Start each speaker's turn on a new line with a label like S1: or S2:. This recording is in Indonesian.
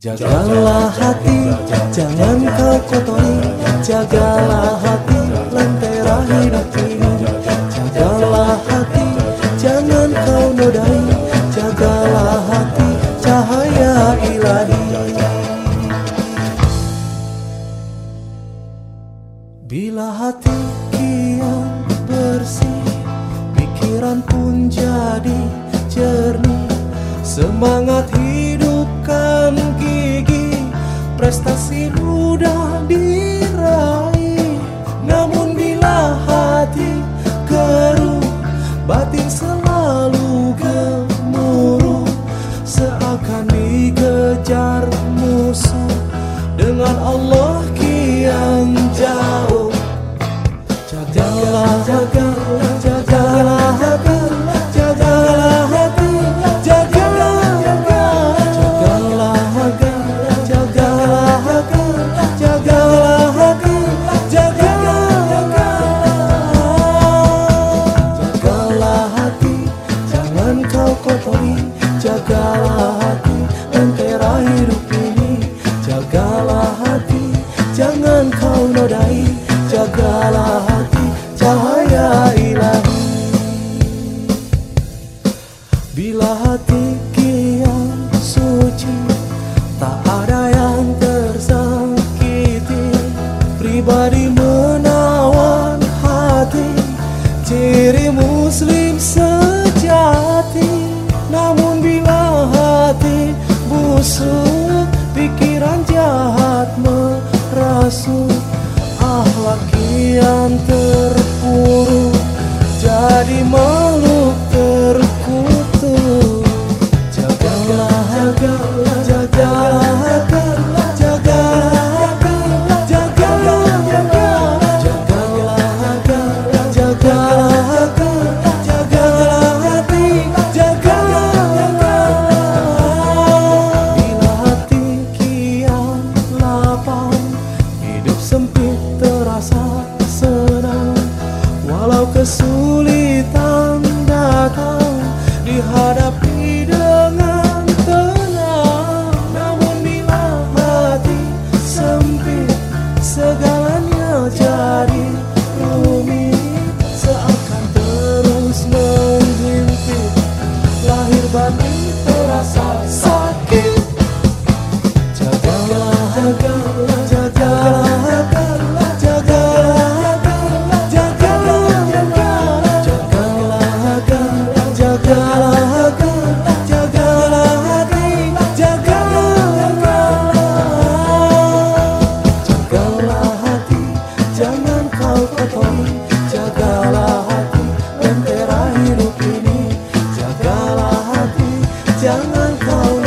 S1: Jagalah hati, jangan kau kotori. Jagalah hati, lentera hidup ini Jagalah hati, jangan kau nodai. Jagalah hati, cahaya ilahi. Bila hati kian bersih Pikiran pun jadi jernih. Semangat hidupkan Prestasi mudah diraih yang ter pessoa. engkau